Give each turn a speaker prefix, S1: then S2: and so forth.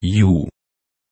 S1: you.